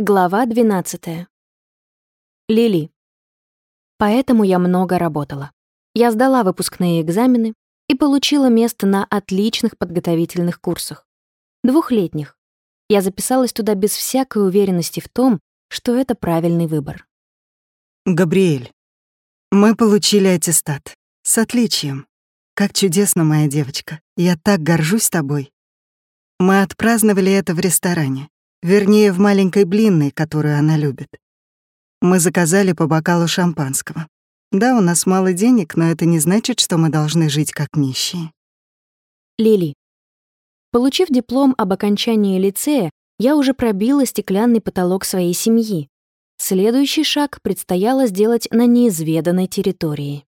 Глава 12. Лили. Поэтому я много работала. Я сдала выпускные экзамены и получила место на отличных подготовительных курсах. Двухлетних. Я записалась туда без всякой уверенности в том, что это правильный выбор. Габриэль, мы получили аттестат. С отличием. Как чудесно, моя девочка. Я так горжусь тобой. Мы отпраздновали это в ресторане. Вернее, в маленькой блинной, которую она любит. Мы заказали по бокалу шампанского. Да, у нас мало денег, но это не значит, что мы должны жить как нищие. Лили. Получив диплом об окончании лицея, я уже пробила стеклянный потолок своей семьи. Следующий шаг предстояло сделать на неизведанной территории.